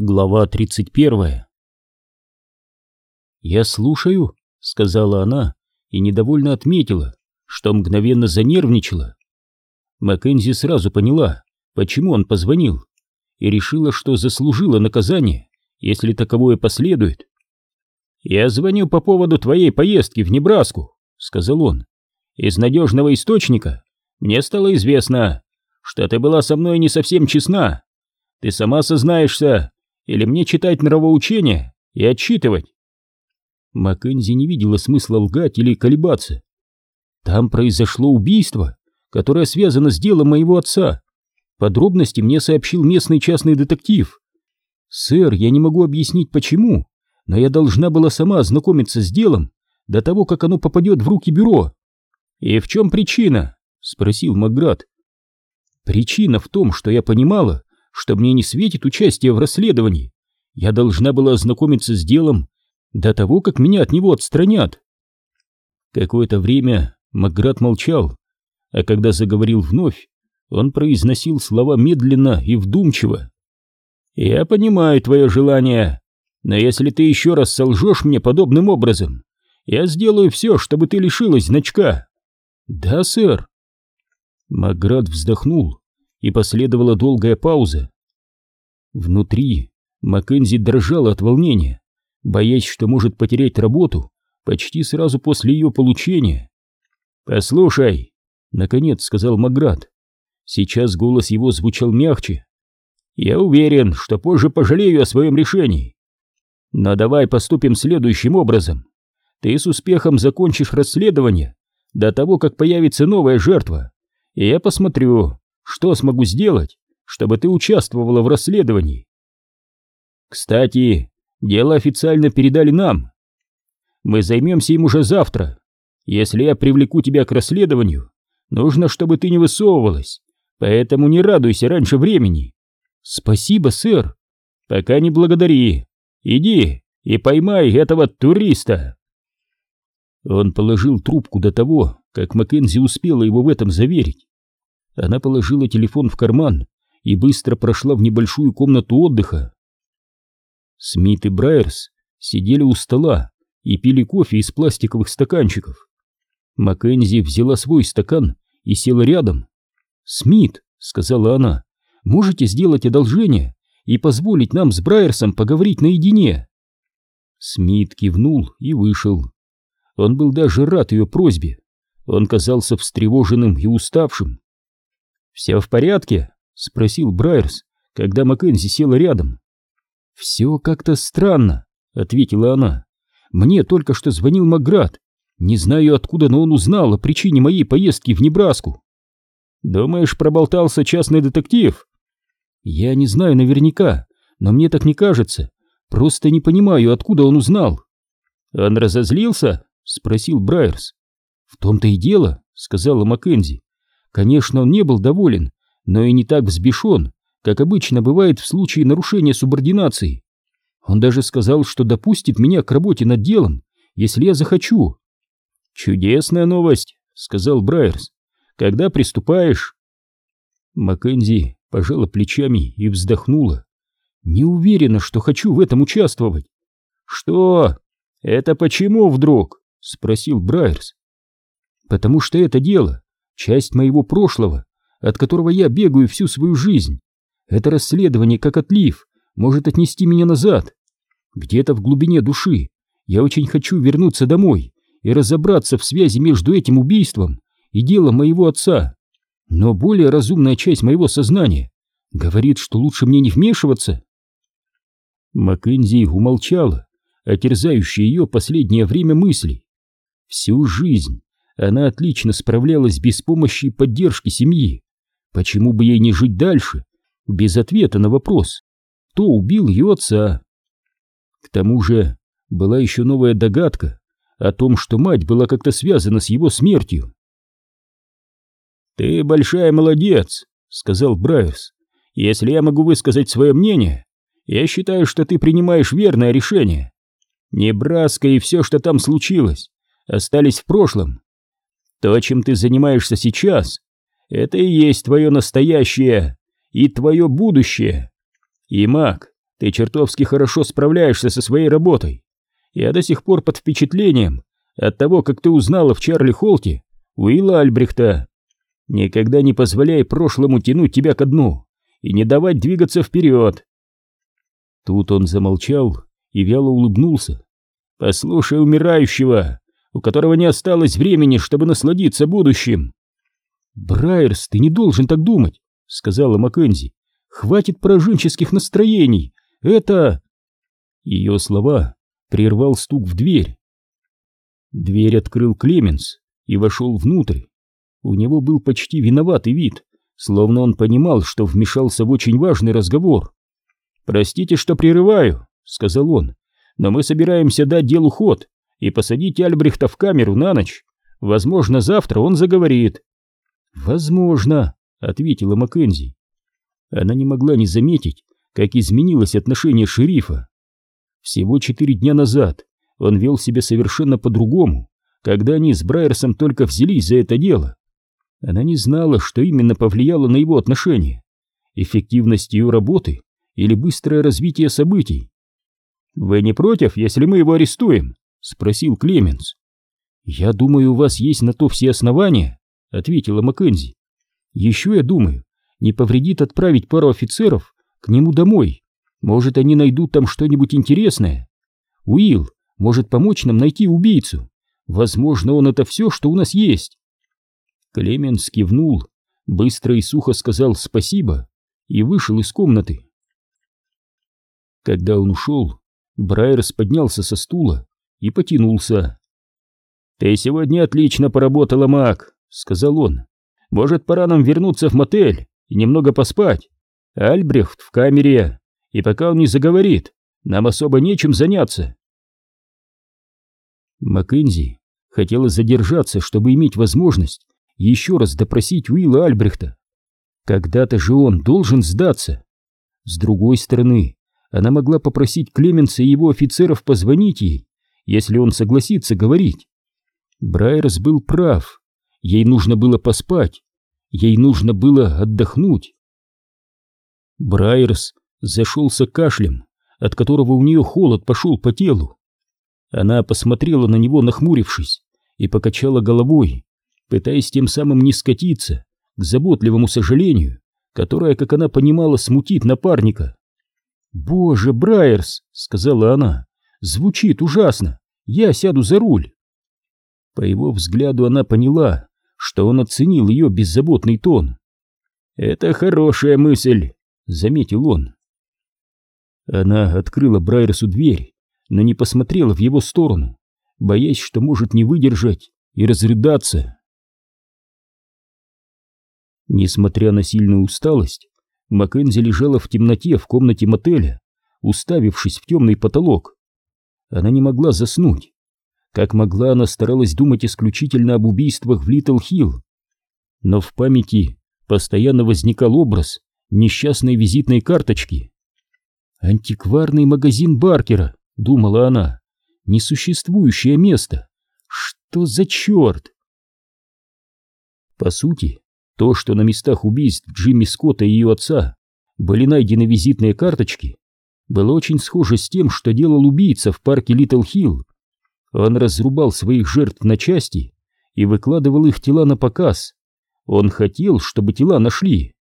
Глава 31 «Я слушаю», — сказала она и недовольно отметила, что мгновенно занервничала. Маккензи сразу поняла, почему он позвонил, и решила, что заслужила наказание, если таковое последует. «Я звоню по поводу твоей поездки в Небраску», — сказал он. «Из надежного источника мне стало известно, что ты была со мной не совсем честна. Ты сама сознаешься, или мне читать нравоучения и отчитывать? Маккензи не видела смысла лгать или колебаться. Там произошло убийство, которое связано с делом моего отца. Подробности мне сообщил местный частный детектив. Сэр, я не могу объяснить почему, но я должна была сама ознакомиться с делом до того, как оно попадет в руки бюро. И в чем причина? Спросил Макград. Причина в том, что я понимала, что мне не светит участие в расследовании. Я должна была ознакомиться с делом до того, как меня от него отстранят. Какое-то время Макград молчал, а когда заговорил вновь, он произносил слова медленно и вдумчиво. «Я понимаю твое желание, но если ты еще раз солжешь мне подобным образом, я сделаю все, чтобы ты лишилась значка». «Да, сэр». Макград вздохнул и последовала долгая пауза. Внутри Маккензи дрожала от волнения, боясь, что может потерять работу почти сразу после ее получения. «Послушай», — наконец сказал Маград. Сейчас голос его звучал мягче. «Я уверен, что позже пожалею о своем решении. Но давай поступим следующим образом. Ты с успехом закончишь расследование до того, как появится новая жертва, и я посмотрю, что смогу сделать, чтобы ты участвовала в расследовании. Кстати, дело официально передали нам. Мы займемся им уже завтра. Если я привлеку тебя к расследованию, нужно, чтобы ты не высовывалась, поэтому не радуйся раньше времени. Спасибо, сэр. Пока не благодари. Иди и поймай этого туриста. Он положил трубку до того, как Маккензи успела его в этом заверить. Она положила телефон в карман и быстро прошла в небольшую комнату отдыха. Смит и Брайерс сидели у стола и пили кофе из пластиковых стаканчиков. Маккензи взяла свой стакан и села рядом. «Смит», — сказала она, — «можете сделать одолжение и позволить нам с Брайерсом поговорить наедине?» Смит кивнул и вышел. Он был даже рад ее просьбе. Он казался встревоженным и уставшим. «Все в порядке?» — спросил Брайерс, когда Маккензи села рядом. «Все как-то странно», — ответила она. «Мне только что звонил Макград. Не знаю откуда, но он узнал о причине моей поездки в Небраску». «Думаешь, проболтался частный детектив?» «Я не знаю наверняка, но мне так не кажется. Просто не понимаю, откуда он узнал». «Он разозлился?» — спросил Брайерс. «В том-то и дело», — сказала Маккензи. Конечно, он не был доволен, но и не так взбешен, как обычно бывает в случае нарушения субординации. Он даже сказал, что допустит меня к работе над делом, если я захочу. «Чудесная новость», — сказал Брайерс. «Когда приступаешь?» Маккензи пожала плечами и вздохнула. «Не уверена, что хочу в этом участвовать». «Что? Это почему вдруг?» — спросил Брайерс. «Потому что это дело часть моего прошлого, от которого я бегаю всю свою жизнь. Это расследование, как отлив, может отнести меня назад. Где-то в глубине души я очень хочу вернуться домой и разобраться в связи между этим убийством и делом моего отца. Но более разумная часть моего сознания говорит, что лучше мне не вмешиваться. Маккензи умолчала о терзающей ее последнее время мысли. Всю жизнь она отлично справлялась без помощи и поддержки семьи. Почему бы ей не жить дальше, без ответа на вопрос, кто убил ее отца? К тому же была еще новая догадка о том, что мать была как-то связана с его смертью. «Ты большая молодец», — сказал Брайерс. «Если я могу высказать свое мнение, я считаю, что ты принимаешь верное решение. Небраска и все, что там случилось, остались в прошлом. То, чем ты занимаешься сейчас, это и есть твое настоящее и твое будущее. И, Мак, Ты чертовски хорошо справляешься со своей работой. Я до сих пор под впечатлением от того, как ты узнала в Чарли Холте Уилла Альбрехта. Никогда не позволяй прошлому тянуть тебя ко дну и не давать двигаться вперед. Тут он замолчал и вяло улыбнулся. Послушай умирающего, у которого не осталось времени, чтобы насладиться будущим. Брайерс, ты не должен так думать, сказала Маккензи. Хватит пораженческих настроений. Это... Ее слова прервал стук в дверь. Дверь открыл Клеменс и вошел внутрь. У него был почти виноватый вид, словно он понимал, что вмешался в очень важный разговор. «Простите, что прерываю», — сказал он, — «но мы собираемся дать делу ход и посадить Альбрехта в камеру на ночь. Возможно, завтра он заговорит». «Возможно», — ответила Маккензи. Она не могла не заметить, как изменилось отношение шерифа. Всего четыре дня назад он вел себя совершенно по-другому, когда они с Брайерсом только взялись за это дело. Она не знала, что именно повлияло на его отношения, эффективность ее работы или быстрое развитие событий. «Вы не против, если мы его арестуем?» — спросил Клеменс. «Я думаю, у вас есть на то все основания», — ответила Маккензи. «Еще я думаю, не повредит отправить пару офицеров к нему домой. Может, они найдут там что-нибудь интересное. Уилл может помочь нам найти убийцу. Возможно, он это все, что у нас есть». Клеменс кивнул, быстро и сухо сказал спасибо и вышел из комнаты. Когда он ушел, Брайерс поднялся со стула и потянулся. «Ты сегодня отлично поработала, Мак», — сказал он. «Может, пора нам вернуться в мотель и немного поспать? Альбрехт в камере, и пока он не заговорит, нам особо нечем заняться». Маккензи хотела задержаться, чтобы иметь возможность еще раз допросить Уилла Альбрехта. Когда-то же он должен сдаться. С другой стороны, она могла попросить Клеменса и его офицеров позвонить ей, если он согласится говорить. Брайерс был прав. Ей нужно было поспать. Ей нужно было отдохнуть. Брайерс зашелся кашлем, от которого у нее холод пошел по телу. Она посмотрела на него, нахмурившись, и покачала головой, пытаясь тем самым не скатиться к заботливому сожалению, которое, как она понимала, смутит напарника. «Боже, Брайерс!» — сказала она. «Звучит ужасно! Я сяду за руль!» По его взгляду она поняла, что он оценил ее беззаботный тон. «Это хорошая мысль», — заметил он. Она открыла Брайерсу дверь, но не посмотрела в его сторону, боясь, что может не выдержать и разрыдаться. Несмотря на сильную усталость, Маккензи лежала в темноте в комнате мотеля, уставившись в темный потолок. Она не могла заснуть. Как могла, она старалась думать исключительно об убийствах в Литл-Хилл. Но в памяти постоянно возникал образ несчастной визитной карточки. «Антикварный магазин Баркера», — думала она, — «несуществующее место. Что за черт?» По сути, то, что на местах убийств Джимми Скотта и ее отца были найдены визитные карточки, было очень схоже с тем, что делал убийца в парке Литл Хилл. Он разрубал своих жертв на части и выкладывал их тела на показ. Он хотел, чтобы тела нашли.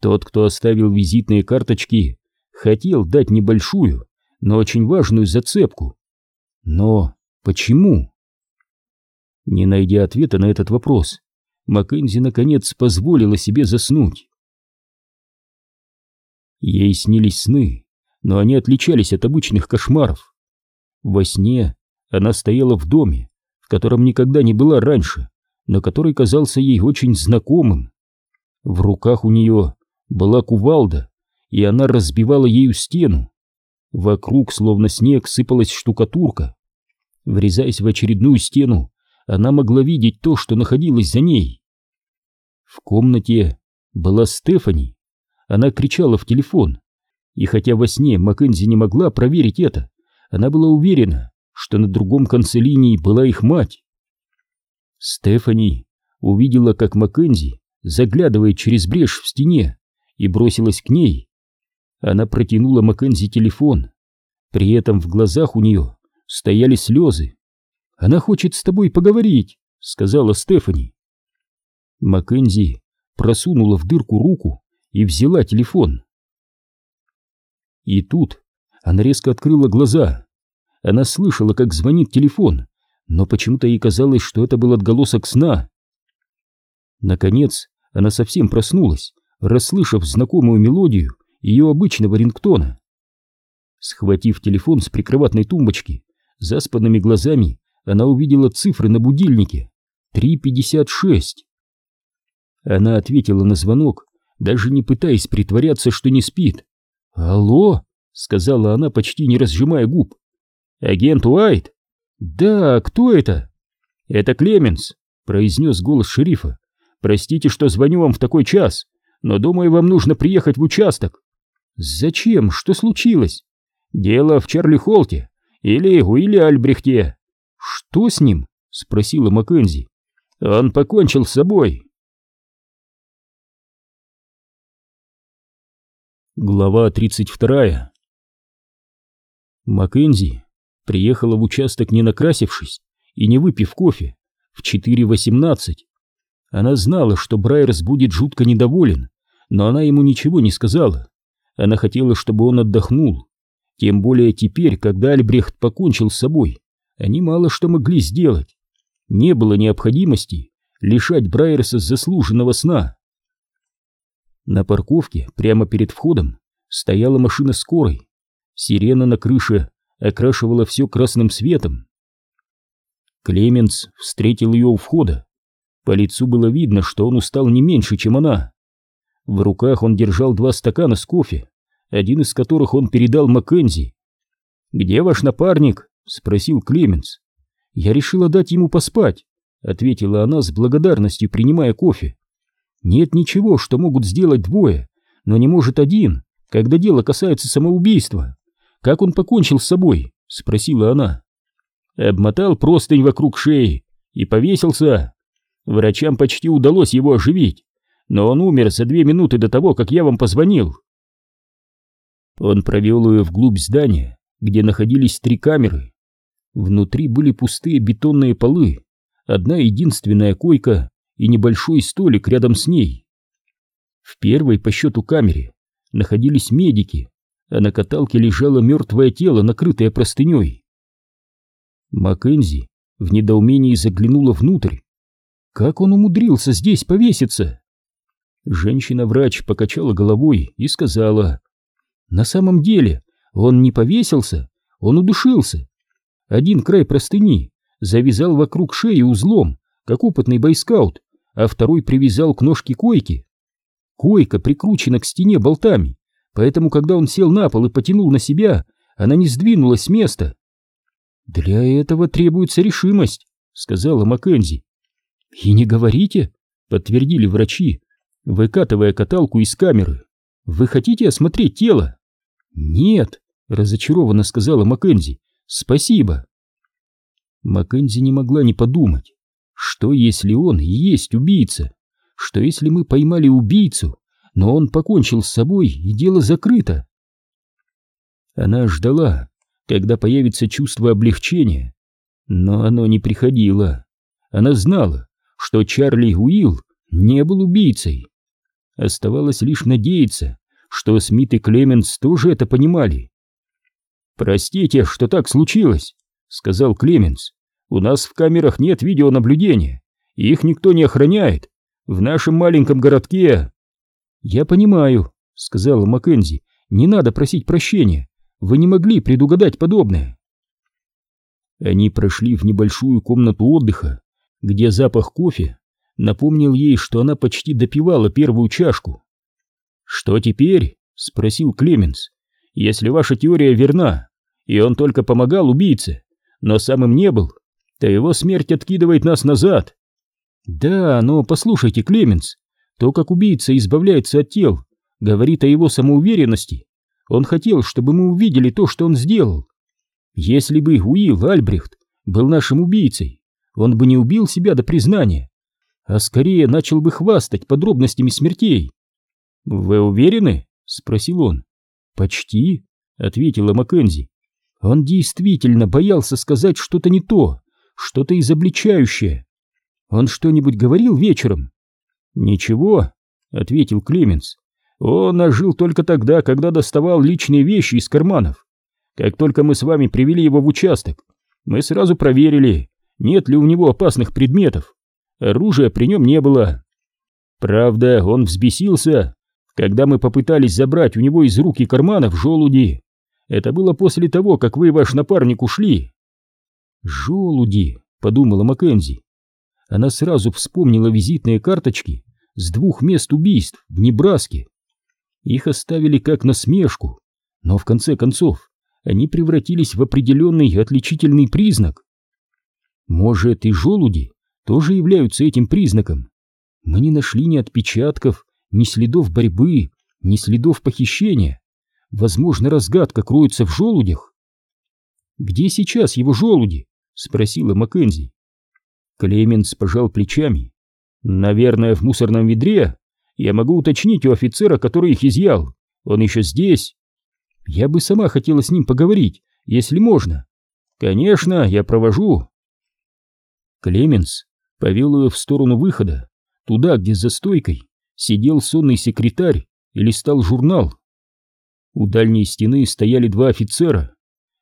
Тот, кто оставил визитные карточки, хотел дать небольшую, но очень важную зацепку. Но почему? Не найдя ответа на этот вопрос, Маккензи наконец позволила себе заснуть. Ей снились сны, но они отличались от обычных кошмаров. Во сне она стояла в доме, в котором никогда не была раньше, но который казался ей очень знакомым. В руках у нее была кувалда, и она разбивала ею стену. Вокруг, словно снег, сыпалась штукатурка. Врезаясь в очередную стену, она могла видеть то, что находилось за ней. В комнате была Стефани. Она кричала в телефон. И хотя во сне Маккензи не могла проверить это, она была уверена, что на другом конце линии была их мать. Стефани увидела, как Маккензи заглядывает через брешь в стене и бросилась к ней. Она протянула Маккензи телефон. При этом в глазах у нее стояли слезы. «Она хочет с тобой поговорить», — сказала Стефани. Маккензи просунула в дырку руку и взяла телефон. И тут она резко открыла глаза. Она слышала, как звонит телефон, но почему-то ей казалось, что это был отголосок сна. Наконец, она совсем проснулась, расслышав знакомую мелодию ее обычного рингтона. Схватив телефон с прикроватной тумбочки, заспанными глазами она увидела цифры на будильнике. 3.56. Она ответила на звонок, даже не пытаясь притворяться, что не спит. «Алло?» — сказала она, почти не разжимая губ. «Агент Уайт?» «Да, кто это?» «Это Клеменс», — произнес голос шерифа. «Простите, что звоню вам в такой час, но думаю, вам нужно приехать в участок». «Зачем? Что случилось?» «Дело в Чарли Холте или Уилле Альбрехте». «Что с ним?» — спросила Маккензи. «Он покончил с собой». Глава 32 Маккензи приехала в участок не накрасившись и не выпив кофе в 4.18. Она знала, что Брайерс будет жутко недоволен, но она ему ничего не сказала. Она хотела, чтобы он отдохнул. Тем более теперь, когда Альбрехт покончил с собой, они мало что могли сделать. Не было необходимости лишать Брайерса заслуженного сна. На парковке, прямо перед входом, стояла машина скорой. Сирена на крыше окрашивала все красным светом. Клеменс встретил ее у входа. По лицу было видно, что он устал не меньше, чем она. В руках он держал два стакана с кофе, один из которых он передал Маккензи. «Где ваш напарник?» — спросил Клеменс. «Я решила дать ему поспать», — ответила она с благодарностью, принимая кофе. «Нет ничего, что могут сделать двое, но не может один, когда дело касается самоубийства. Как он покончил с собой?» — спросила она. Обмотал простынь вокруг шеи и повесился. Врачам почти удалось его оживить, но он умер за две минуты до того, как я вам позвонил. Он провел ее вглубь здания, где находились три камеры. Внутри были пустые бетонные полы, одна единственная койка и небольшой столик рядом с ней. В первой по счету камере находились медики, а на каталке лежало мертвое тело, накрытое простыней. Маккензи в недоумении заглянула внутрь. Как он умудрился здесь повеситься? Женщина-врач покачала головой и сказала, «На самом деле он не повесился, он удушился. Один край простыни завязал вокруг шеи узлом, как опытный бойскаут, а второй привязал к ножке койки. Койка прикручена к стене болтами, поэтому, когда он сел на пол и потянул на себя, она не сдвинулась с места. «Для этого требуется решимость», — сказала Маккензи. «И не говорите», — подтвердили врачи, выкатывая каталку из камеры. «Вы хотите осмотреть тело?» «Нет», — разочарованно сказала Маккензи. «Спасибо». Маккензи не могла не подумать, что если он и есть убийца? Что если мы поймали убийцу, но он покончил с собой и дело закрыто? Она ждала, когда появится чувство облегчения, но оно не приходило. Она знала, что Чарли Уилл не был убийцей. Оставалось лишь надеяться, что Смит и Клеменс тоже это понимали. «Простите, что так случилось», — сказал Клеменс. «У нас в камерах нет видеонаблюдения, их никто не охраняет. В нашем маленьком городке...» «Я понимаю», — сказала Маккензи. «Не надо просить прощения. Вы не могли предугадать подобное». Они прошли в небольшую комнату отдыха, где запах кофе напомнил ей, что она почти допивала первую чашку. «Что теперь?» — спросил Клеменс. «Если ваша теория верна, и он только помогал убийце, но сам им не был, то его смерть откидывает нас назад». «Да, но послушайте, Клеменс, то, как убийца избавляется от тел, говорит о его самоуверенности. Он хотел, чтобы мы увидели то, что он сделал. Если бы Уилл Альбрехт был нашим убийцей, он бы не убил себя до признания, а скорее начал бы хвастать подробностями смертей. «Вы уверены?» — спросил он. Почти, ответила Маккензи. Он действительно боялся сказать что-то не то, что-то изобличающее. Он что-нибудь говорил вечером? Ничего, ответил Клеменс. Он ожил только тогда, когда доставал личные вещи из карманов. Как только мы с вами привели его в участок, мы сразу проверили, нет ли у него опасных предметов. Оружия при нем не было. Правда, он взбесился, когда мы попытались забрать у него из рук и карманов желуди. Это было после того, как вы и ваш напарник ушли. «Желуди», — подумала Маккензи. Она сразу вспомнила визитные карточки с двух мест убийств в Небраске. Их оставили как насмешку, но в конце концов они превратились в определенный отличительный признак. Может, и желуди тоже являются этим признаком. Мы не нашли ни отпечатков, ни следов борьбы, ни следов похищения. Возможно, разгадка кроется в желудях. «Где сейчас его желуди?» — спросила Маккензи. Клеменс пожал плечами. «Наверное, в мусорном ведре. Я могу уточнить у офицера, который их изъял. Он еще здесь. Я бы сама хотела с ним поговорить, если можно. Конечно, я провожу». Клеменс повел ее в сторону выхода, туда, где за стойкой сидел сонный секретарь и листал журнал. У дальней стены стояли два офицера.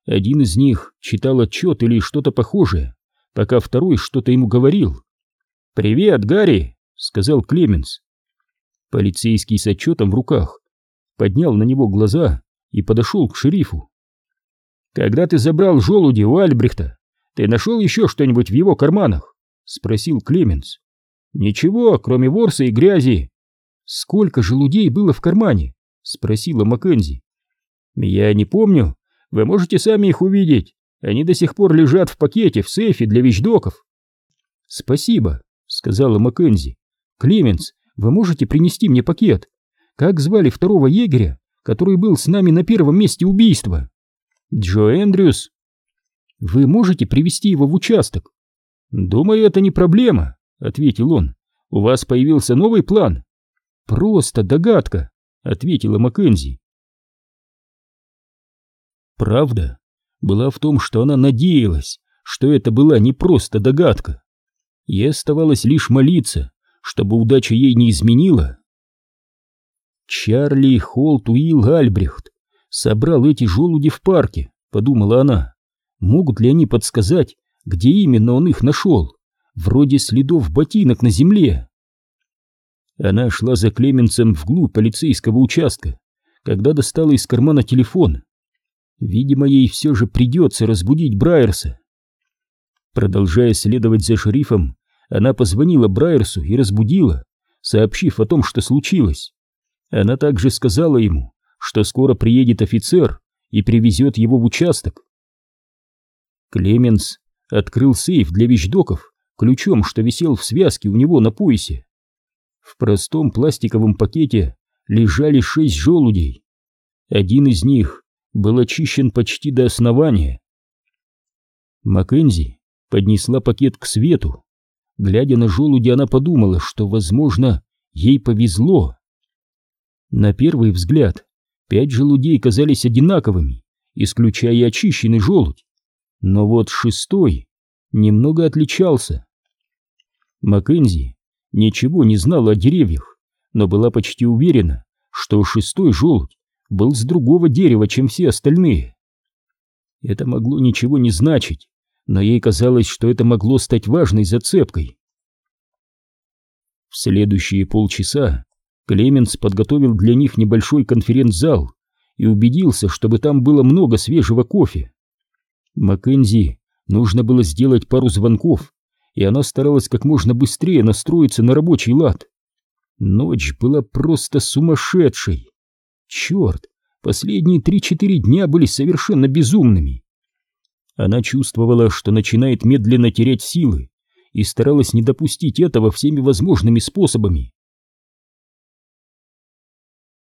Один из них читал отчет или что-то похожее, пока второй что-то ему говорил. «Привет, Гарри!» — сказал Клеменс. Полицейский с отчетом в руках поднял на него глаза и подошел к шерифу. «Когда ты забрал желуди у Альбрехта, ты нашел еще что-нибудь в его карманах?» — спросил Клеменс. «Ничего, кроме ворса и грязи». «Сколько желудей было в кармане?» — спросила Маккензи. «Я не помню. Вы можете сами их увидеть. Они до сих пор лежат в пакете в сейфе для вещдоков». «Спасибо», — сказала Маккензи. «Клеменс, вы можете принести мне пакет? Как звали второго егеря, который был с нами на первом месте убийства?» «Джо Эндрюс». «Вы можете привести его в участок?» «Думаю, это не проблема», — ответил он. «У вас появился новый план?» «Просто догадка», — ответила Маккензи. Правда была в том, что она надеялась, что это была не просто догадка. Ей оставалось лишь молиться, чтобы удача ей не изменила. Чарли Холт Уилл Альбрехт собрал эти желуди в парке, подумала она. Могут ли они подсказать, где именно он их нашел? Вроде следов ботинок на земле. Она шла за Клеменцем вглубь полицейского участка, когда достала из кармана телефон. Видимо, ей все же придется разбудить Брайерса. Продолжая следовать за шерифом, она позвонила Брайерсу и разбудила, сообщив о том, что случилось. Она также сказала ему, что скоро приедет офицер и привезет его в участок. Клеменс открыл сейф для вещдоков ключом, что висел в связке у него на поясе. В простом пластиковом пакете лежали шесть желудей. Один из них был очищен почти до основания. Маккензи поднесла пакет к свету. Глядя на желуди, она подумала, что, возможно, ей повезло. На первый взгляд, пять желудей казались одинаковыми, исключая очищенный желудь. Но вот шестой немного отличался. Маккензи ничего не знала о деревьях, но была почти уверена, что шестой желудь был с другого дерева, чем все остальные. Это могло ничего не значить, но ей казалось, что это могло стать важной зацепкой. В следующие полчаса Клеменс подготовил для них небольшой конференц-зал и убедился, чтобы там было много свежего кофе. Маккензи нужно было сделать пару звонков и она старалась как можно быстрее настроиться на рабочий лад. Ночь была просто сумасшедшей. Черт, последние три-четыре дня были совершенно безумными. Она чувствовала, что начинает медленно терять силы, и старалась не допустить этого всеми возможными способами.